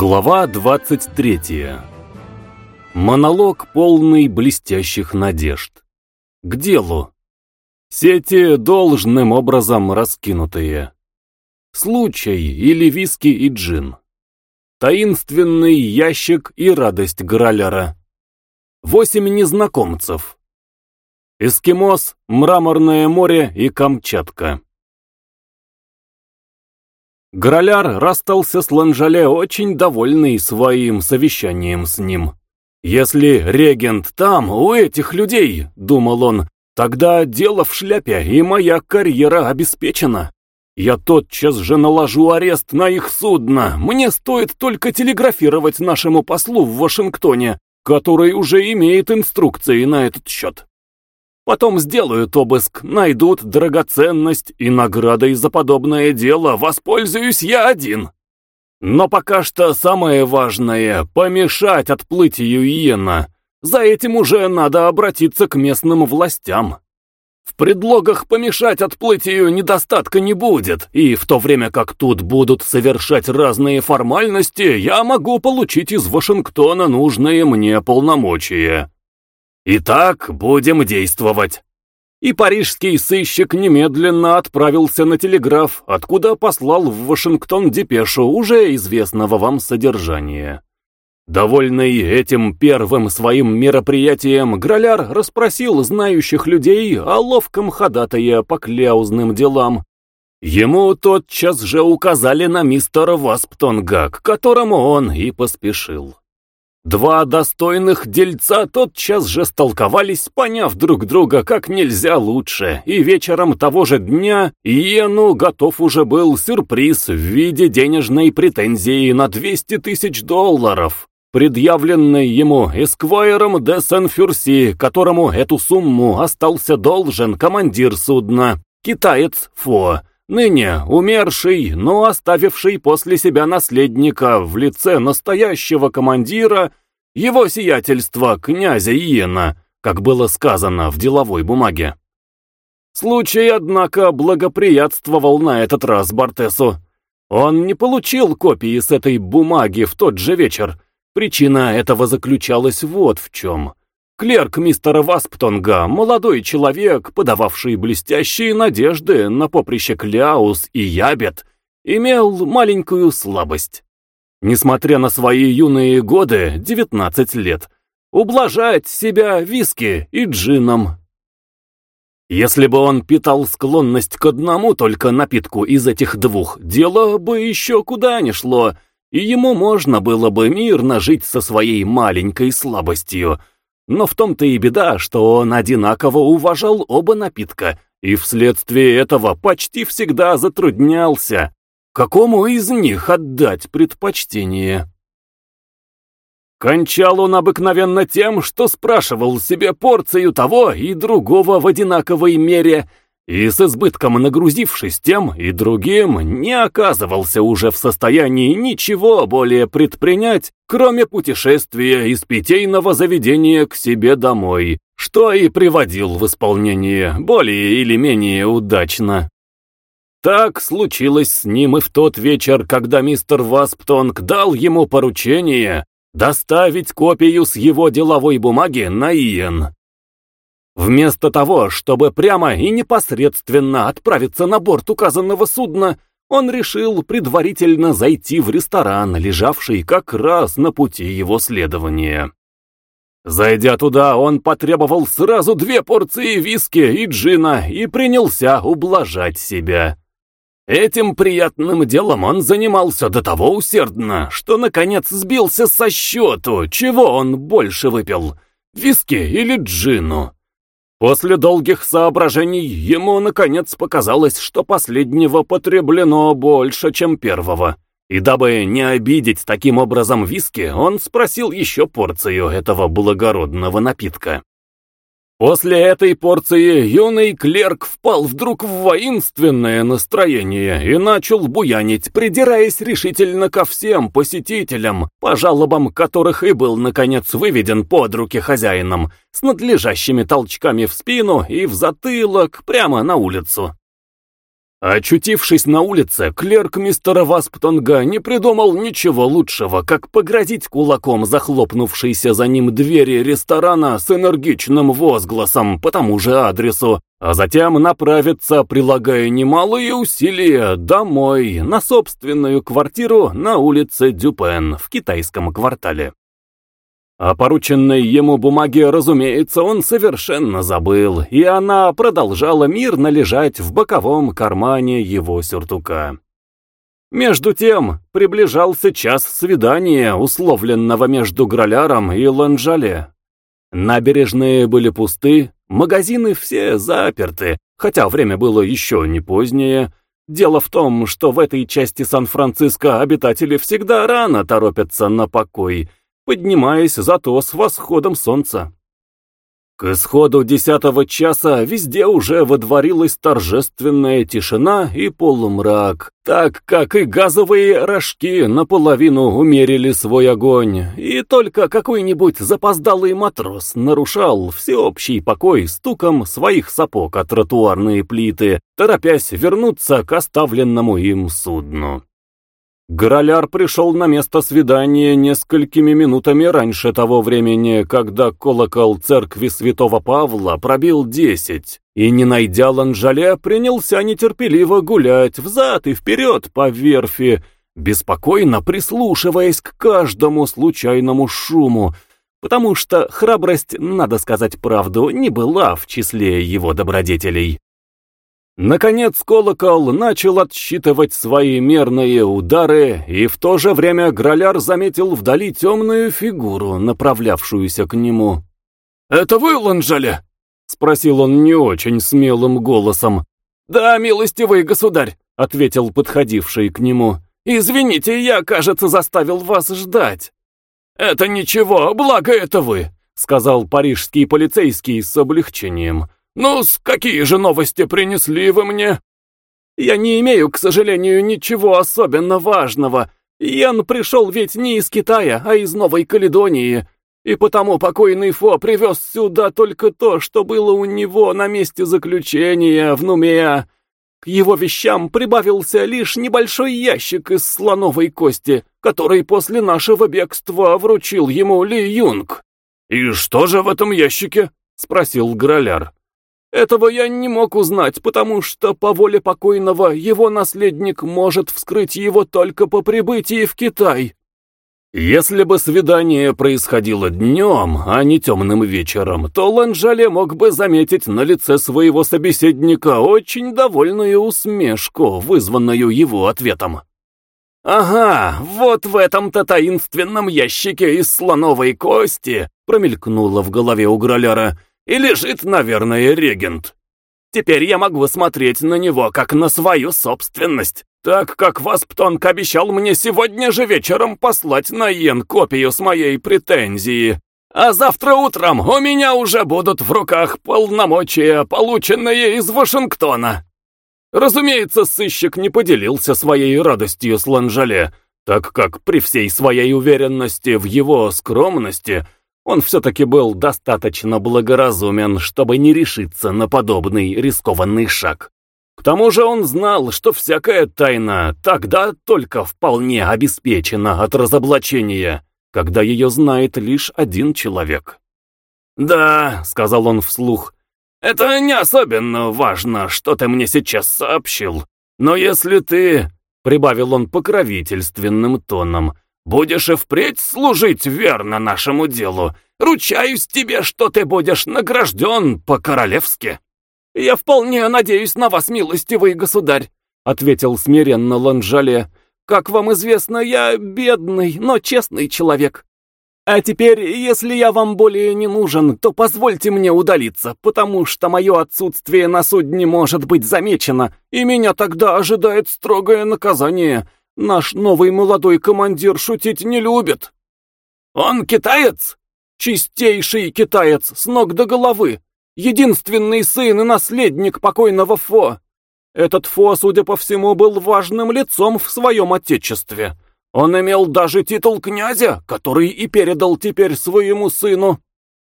Глава 23. Монолог полный блестящих надежд. К делу. Сети должным образом раскинутые. Случай или виски и джин. Таинственный ящик и радость Граляра. Восемь незнакомцев. Эскимос, Мраморное море и Камчатка. Граляр расстался с Ланжале очень довольный своим совещанием с ним. «Если регент там, у этих людей», — думал он, — «тогда дело в шляпе, и моя карьера обеспечена. Я тотчас же наложу арест на их судно. Мне стоит только телеграфировать нашему послу в Вашингтоне, который уже имеет инструкции на этот счет. Потом сделают обыск, найдут драгоценность, и наградой за подобное дело воспользуюсь я один. Но пока что самое важное — помешать отплытию Иена. За этим уже надо обратиться к местным властям. В предлогах помешать отплытию недостатка не будет, и в то время как тут будут совершать разные формальности, я могу получить из Вашингтона нужные мне полномочия. Итак, будем действовать. И парижский сыщик немедленно отправился на телеграф, откуда послал в Вашингтон депешу уже известного вам содержания. Довольный этим первым своим мероприятием, Граляр расспросил знающих людей о ловком ходатае по кляузным делам. Ему тотчас же указали на мистера Васптонга, к которому он и поспешил. Два достойных дельца тотчас же столковались, поняв друг друга как нельзя лучше, и вечером того же дня Иену готов уже был сюрприз в виде денежной претензии на 200 тысяч долларов, предъявленной ему эсквайром де Сен-Фюрси, которому эту сумму остался должен командир судна, китаец Фо, ныне умерший, но оставивший после себя наследника в лице настоящего командира, его сиятельства князя Иена, как было сказано в деловой бумаге. Случай, однако, благоприятствовал на этот раз Бартесу. Он не получил копии с этой бумаги в тот же вечер. Причина этого заключалась вот в чем. Клерк мистера Васптонга, молодой человек, подававший блестящие надежды на поприще Кляус и Ябет, имел маленькую слабость. Несмотря на свои юные годы, 19 лет, ублажать себя виски и джином. Если бы он питал склонность к одному только напитку из этих двух, дело бы еще куда ни шло, и ему можно было бы мирно жить со своей маленькой слабостью, но в том-то и беда, что он одинаково уважал оба напитка, и вследствие этого почти всегда затруднялся, какому из них отдать предпочтение. Кончал он обыкновенно тем, что спрашивал себе порцию того и другого в одинаковой мере, и с избытком нагрузившись тем и другим, не оказывался уже в состоянии ничего более предпринять, кроме путешествия из питейного заведения к себе домой, что и приводил в исполнение более или менее удачно. Так случилось с ним и в тот вечер, когда мистер Васптонг дал ему поручение доставить копию с его деловой бумаги на Иен. Вместо того, чтобы прямо и непосредственно отправиться на борт указанного судна, он решил предварительно зайти в ресторан, лежавший как раз на пути его следования. Зайдя туда, он потребовал сразу две порции виски и джина и принялся ублажать себя. Этим приятным делом он занимался до того усердно, что наконец сбился со счету, чего он больше выпил — виски или джину. После долгих соображений ему, наконец, показалось, что последнего потреблено больше, чем первого. И дабы не обидеть таким образом виски, он спросил еще порцию этого благородного напитка. После этой порции юный клерк впал вдруг в воинственное настроение и начал буянить, придираясь решительно ко всем посетителям, по жалобам которых и был, наконец, выведен под руки хозяином, с надлежащими толчками в спину и в затылок прямо на улицу. Очутившись на улице, клерк мистера Васптонга не придумал ничего лучшего, как погрозить кулаком захлопнувшейся за ним двери ресторана с энергичным возгласом по тому же адресу, а затем направиться, прилагая немалые усилия, домой, на собственную квартиру на улице Дюпен в китайском квартале. О порученной ему бумаге, разумеется, он совершенно забыл, и она продолжала мирно лежать в боковом кармане его сюртука. Между тем, приближался час свидания, условленного между Граляром и Ланжале. Набережные были пусты, магазины все заперты, хотя время было еще не позднее. Дело в том, что в этой части Сан-Франциско обитатели всегда рано торопятся на покой, поднимаясь зато с восходом солнца. К исходу десятого часа везде уже водворилась торжественная тишина и полумрак, так как и газовые рожки наполовину умерили свой огонь, и только какой-нибудь запоздалый матрос нарушал всеобщий покой стуком своих сапог о тротуарные плиты, торопясь вернуться к оставленному им судну. Гороляр пришел на место свидания несколькими минутами раньше того времени, когда колокол церкви святого Павла пробил десять, и, не найдя Ланжале, принялся нетерпеливо гулять взад и вперед по верфи, беспокойно прислушиваясь к каждому случайному шуму, потому что храбрость, надо сказать правду, не была в числе его добродетелей. Наконец колокол начал отсчитывать свои мерные удары, и в то же время Граляр заметил вдали темную фигуру, направлявшуюся к нему. «Это вы, Ланжале?» — спросил он не очень смелым голосом. «Да, милостивый государь», — ответил подходивший к нему. «Извините, я, кажется, заставил вас ждать». «Это ничего, благо это вы», — сказал парижский полицейский с облегчением ну какие же новости принесли вы мне?» «Я не имею, к сожалению, ничего особенно важного. Ян пришел ведь не из Китая, а из Новой Каледонии, и потому покойный Фо привез сюда только то, что было у него на месте заключения в Нумеа. К его вещам прибавился лишь небольшой ящик из слоновой кости, который после нашего бегства вручил ему Ли Юнг». «И что же в этом ящике?» — спросил Граляр. Этого я не мог узнать, потому что по воле покойного его наследник может вскрыть его только по прибытии в Китай. Если бы свидание происходило днем, а не темным вечером, то Ланжале мог бы заметить на лице своего собеседника очень довольную усмешку, вызванную его ответом. «Ага, вот в этом-то таинственном ящике из слоновой кости», промелькнуло в голове у Граляра, и лежит, наверное, регент. Теперь я могу смотреть на него, как на свою собственность, так как Васптонг обещал мне сегодня же вечером послать на Йен копию с моей претензии. А завтра утром у меня уже будут в руках полномочия, полученные из Вашингтона. Разумеется, сыщик не поделился своей радостью с Ланжале, так как при всей своей уверенности в его скромности – он все-таки был достаточно благоразумен, чтобы не решиться на подобный рискованный шаг. К тому же он знал, что всякая тайна тогда только вполне обеспечена от разоблачения, когда ее знает лишь один человек. «Да», — сказал он вслух, — «это не особенно важно, что ты мне сейчас сообщил. Но если ты...» — прибавил он покровительственным тоном — Будешь и впредь служить верно нашему делу. Ручаюсь тебе, что ты будешь награжден по-королевски». «Я вполне надеюсь на вас, милостивый государь», — ответил смиренно Ланжале. «Как вам известно, я бедный, но честный человек. А теперь, если я вам более не нужен, то позвольте мне удалиться, потому что мое отсутствие на судне может быть замечено, и меня тогда ожидает строгое наказание». Наш новый молодой командир шутить не любит. Он китаец? Чистейший китаец, с ног до головы. Единственный сын и наследник покойного Фо. Этот Фо, судя по всему, был важным лицом в своем отечестве. Он имел даже титул князя, который и передал теперь своему сыну.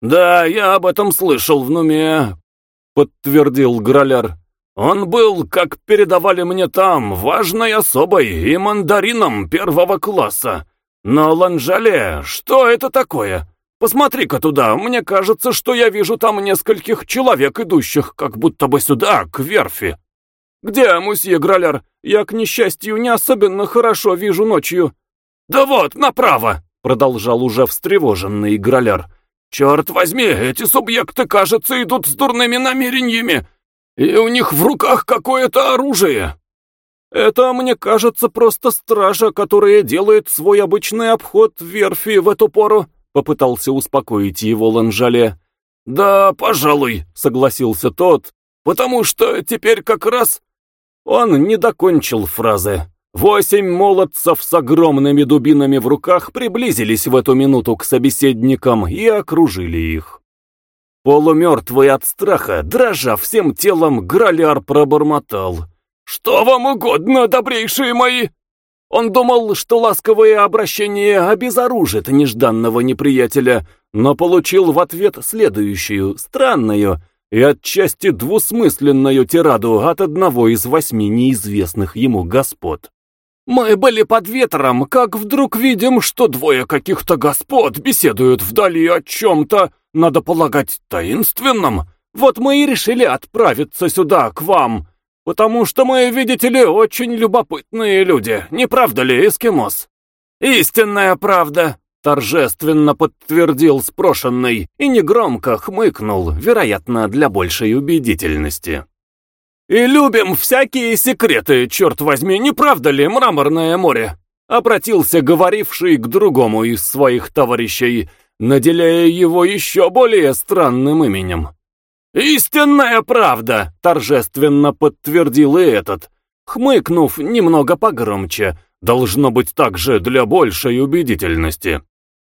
«Да, я об этом слышал в Нуме», — подтвердил Граляр. Он был, как передавали мне там, важной особой и мандарином первого класса. Но Ланжале, что это такое? Посмотри-ка туда, мне кажется, что я вижу там нескольких человек, идущих как будто бы сюда, к верфи. Где, мусье Граляр? Я, к несчастью, не особенно хорошо вижу ночью. Да вот, направо, продолжал уже встревоженный Граляр. Черт возьми, эти субъекты, кажется, идут с дурными намерениями, и у них в руках какое-то оружие. Это, мне кажется, просто стража, которая делает свой обычный обход верфи в эту пору, попытался успокоить его Ланжале. Да, пожалуй, согласился тот, потому что теперь как раз... Он не докончил фразы. Восемь молодцев с огромными дубинами в руках приблизились в эту минуту к собеседникам и окружили их. Полумертвый от страха, дрожа всем телом, Граляр пробормотал. «Что вам угодно, добрейшие мои?» Он думал, что ласковое обращение обезоружит нежданного неприятеля, но получил в ответ следующую, странную и отчасти двусмысленную тираду от одного из восьми неизвестных ему господ. Мы были под ветром, как вдруг видим, что двое каких-то господ беседуют вдали о чем-то, надо полагать, таинственном. Вот мы и решили отправиться сюда, к вам, потому что мы, видите ли, очень любопытные люди, не правда ли, эскимос? Истинная правда, торжественно подтвердил спрошенный и негромко хмыкнул, вероятно, для большей убедительности. «И любим всякие секреты, черт возьми, не правда ли, мраморное море?» Обратился говоривший к другому из своих товарищей, наделяя его еще более странным именем. «Истинная правда!» — торжественно подтвердил и этот, хмыкнув немного погромче, должно быть также для большей убедительности.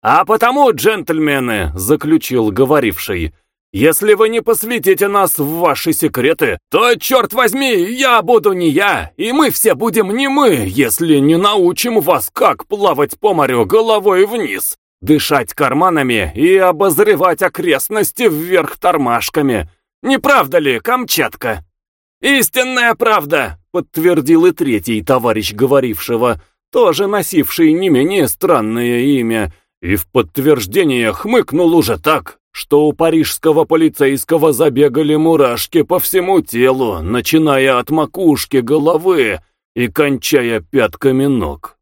«А потому, джентльмены», — заключил говоривший, если вы не посвятите нас в ваши секреты, то, черт возьми, я буду не я, и мы все будем не мы, если не научим вас, как плавать по морю головой вниз, дышать карманами и обозревать окрестности вверх тормашками. Не правда ли, Камчатка? Истинная правда, подтвердил и третий товарищ говорившего, тоже носивший не менее странное имя, и в подтверждение хмыкнул уже так, что у парижского полицейского забегали мурашки по всему телу, начиная от макушки головы и кончая пятками ног.